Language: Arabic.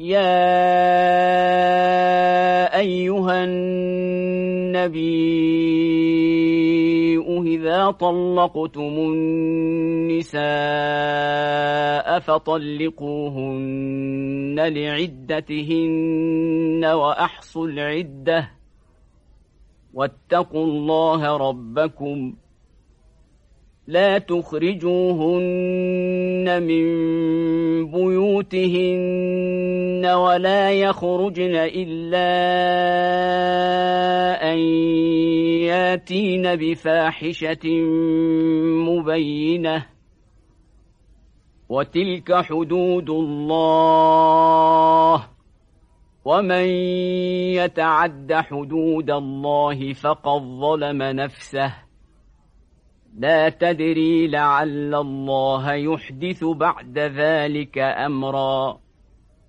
يا أيها النبي إذا طلقتم النساء فطلقوهن لعدتهن وأحصوا العدة. واتقوا الله ربكم. لا تخرجوهن من بيوتهن ولا يخرجن إلا أن ياتين بفاحشة مبينة. وتلك حدود الله. ومن يتعد حدود الله فقد ظلم نفسه. لا تدري لعل الله يحدث بعد ذلك أمرا.